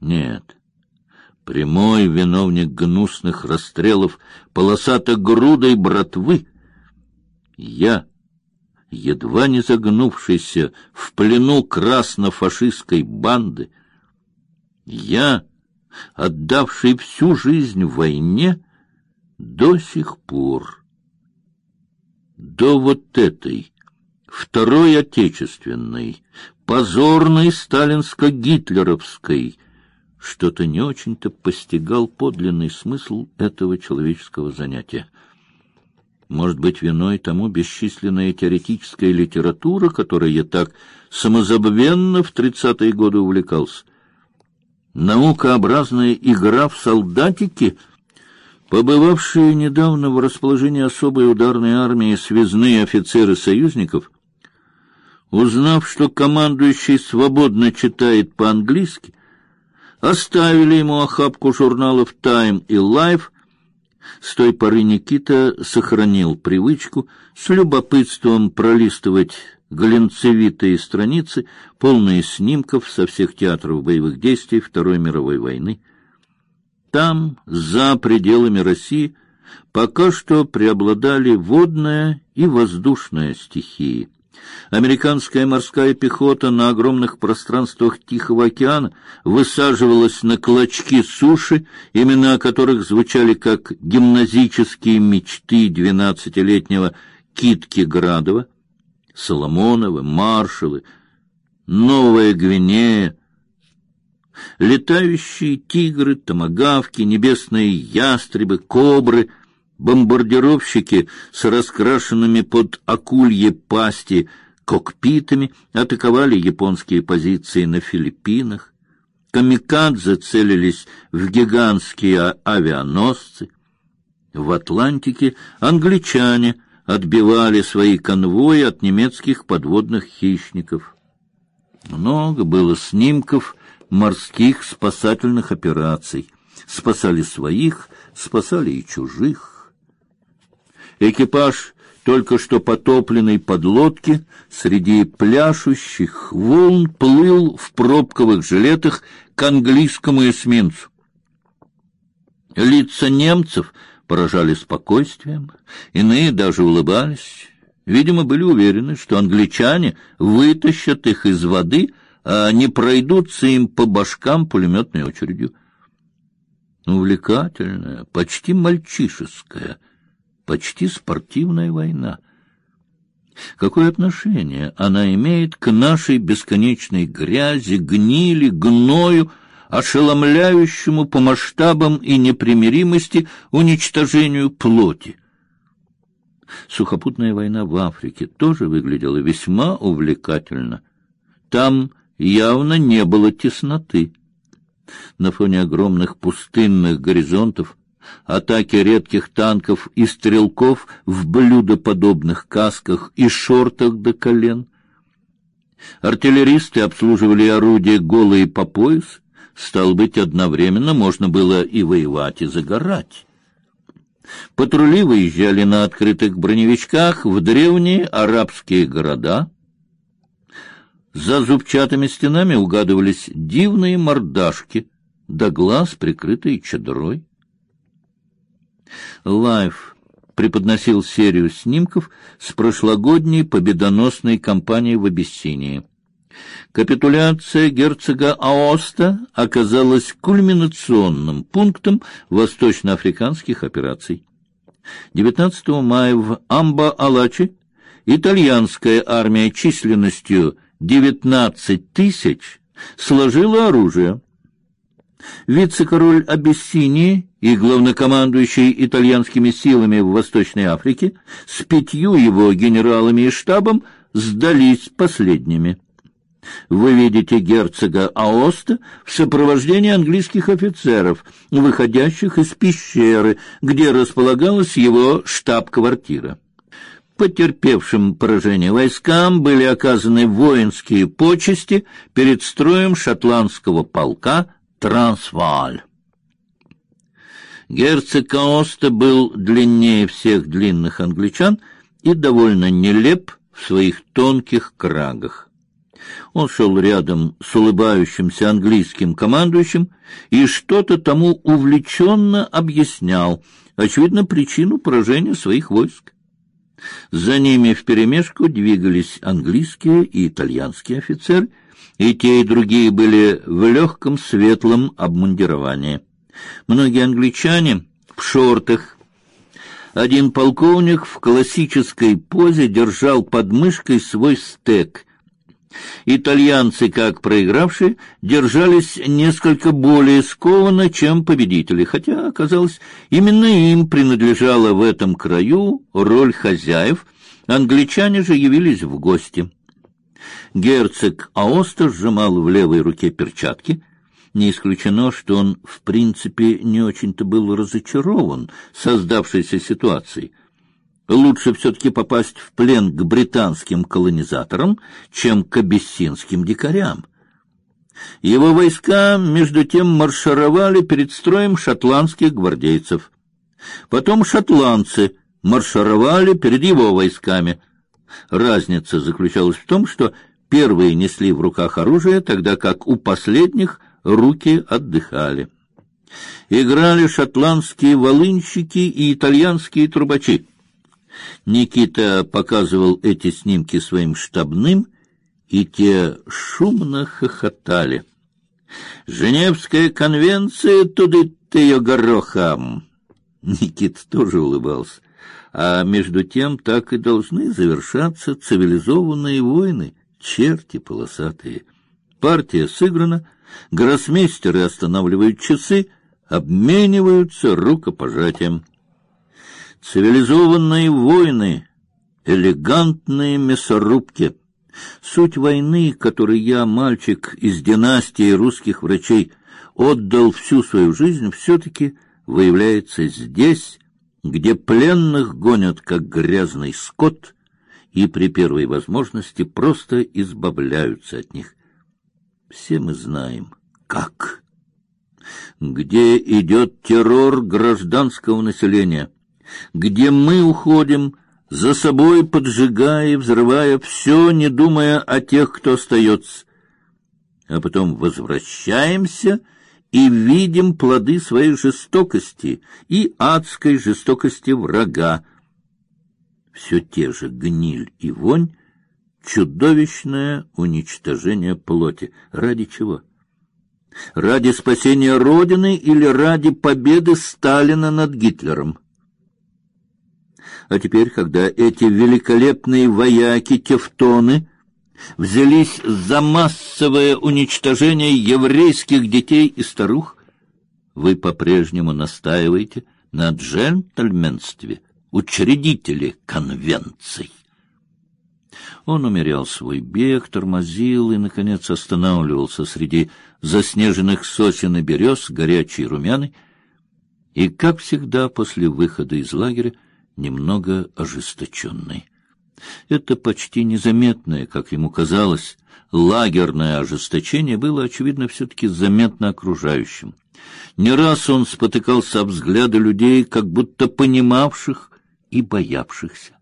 Нет, прямой виновник гнусных расстрелов полосато-грудой братвы. Я, едва не загнувшийся в плену красно-фашистской банды, я, отдавший всю жизнь войне, до сих пор, до вот этой Второй Отечественной, позорной сталинско-гитлеровской, что-то не очень-то постигал подлинный смысл этого человеческого занятия. Может быть, виной тому бесчисленная теоретическая литература, которой я так самозабвенно в тридцатые годы увлекался. Наукообразная игра в солдатики — Побывавшие недавно в расположении особой ударной армии связные офицеры союзников узнав, что командующий свободно читает по-английски, оставили ему охапку журналов Time и Life. С той поры Никита сохранил привычку с любопытством пролистывать глянцевитые страницы, полные снимков со всех театров боевых действий Второй мировой войны. Там, за пределами России, пока что преобладали водная и воздушная стихии. Американская морская пехота на огромных пространствах Тихого океана высаживалась на клочки суши, имена которых звучали как гимназические мечты двенадцатилетнего Китки Градова, Соломоновы, Маршалы, Новая Гвинея, летающие тигры, томагавки, небесные ястребы, кобры — Бомбардировщики с раскрашенными под акулье пасти кокпитами атаковали японские позиции на Филиппинах. Камикадзе целились в гигантские авианосцы. В Атлантике англичане отбивали свои конвои от немецких подводных хищников. Много было снимков морских спасательных операций. Спасали своих, спасали и чужих. Экипаж только что потопленной подлодки среди пляшущих волн плыл в пробковых жилетах к английскому эсминцу. Лица немцев поражали спокойствием, иные даже улыбались. Видимо, были уверены, что англичане вытащат их из воды, а не пройдутся им по башкам пулеметной очередью. Увлекательная, почти мальчишеская — почти спортивная война. Какое отношение она имеет к нашей бесконечной грязи, гнили, гною, ошеломляющему по масштабам и непримиримости уничтожению плоти? Сухопутная война в Африке тоже выглядела весьма увлекательно. Там явно не было тесноты. На фоне огромных пустынных горизонтов атаки редких танков и стрелков в блюдоподобных касках и шортах до колен. Артиллеристы обслуживали орудия голые по пояс, стал быть, одновременно можно было и воевать, и загорать. Патрули выезжали на открытых броневичках в древние арабские города. За зубчатыми стенами угадывались дивные мордашки, до глаз прикрытые чадрой. Лайф преподносил серию снимков с прошлогодней победоносной кампании в Абиссинии. Капитуляция герцога Аоста оказалась кульминационным пунктом восточноафриканских операций. 19 мая в Амба-Алачи итальянская армия численностью 19 тысяч сложила оружие. Вице-король Абиссинии и главнокомандующий итальянскими силами в Восточной Африке с пятью его генералами и штабом сдались последними. Вы видите герцога Аоста в сопровождении английских офицеров, выходящих из пещеры, где располагалась его штаб-квартира. Потерпевшим поражение войскам были оказаны воинские почести перед строем шотландского полка Трансвааль. Герцог Каоста был длиннее всех длинных англичан и довольно нелеп в своих тонких крагах. Он шел рядом с улыбающимся английским командующим и что-то тому увлеченно объяснял, очевидно, причину поражения своих войск. За ними вперемешку двигались английские и итальянские офицеры, и те и другие были в легком светлом обмундировании. Многие англичане в шортах. Один полковник в классической позе держал под мышкой свой стек. Итальянцы, как проигравшие, держались несколько более скованно, чем победители, хотя, оказалось, именно им принадлежала в этом краю роль хозяев, англичане же явились в гости. Герцог Аоста сжимал в левой руке перчатки. Не исключено, что он в принципе не очень-то был разочарован создавшейся ситуацией. Лучше все-таки попасть в плен к британским колонизаторам, чем к абиссинским дикарям. Его войска, между тем, маршировали перед строем шотландских гвардейцев. Потом шотландцы маршировали перед его войсками. Разница заключалась в том, что Первые несли в руках оружие, тогда как у последних руки отдыхали. Играли шотландские волынщики и итальянские трубачи. Никита показывал эти снимки своим штабным, и те шумно хохотали. Женевская конвенция туды ты ее горохом. Никита тоже улыбался. А между тем так и должны завершаться цивилизованные войны черти полосатые. Партия сыграна, гроссмейстеры останавливают часы, обмениваются рукопожатием. Цивилизованные войны, элегантные мясорубки. Суть войны, которой я, мальчик из династии русских врачей, отдал всю свою жизнь, все-таки выявляется здесь, где пленных гонят как грязный скот — и при первой возможности просто избавляются от них. Все мы знаем, как. Где идет террор гражданского населения, где мы уходим, за собой поджигая и взрывая все, не думая о тех, кто остается, а потом возвращаемся и видим плоды своей жестокости и адской жестокости врага, все те же гниль и вонь, чудовищное уничтожение плоти. Ради чего? Ради спасения Родины или ради победы Сталина над Гитлером? А теперь, когда эти великолепные вояки-тевтоны взялись за массовое уничтожение еврейских детей и старух, вы по-прежнему настаиваете на джентльменстве, учредители конвенций. Он умерял свой бег, тормозил и, наконец, останавливался среди заснеженных сосен и берез, горячий и румяный, и, как всегда, после выхода из лагеря, немного ожесточенный. Это почти незаметное, как ему казалось, лагерное ожесточение было, очевидно, все-таки заметно окружающим. Не раз он спотыкался об взгляды людей, как будто понимавших и боявшихся.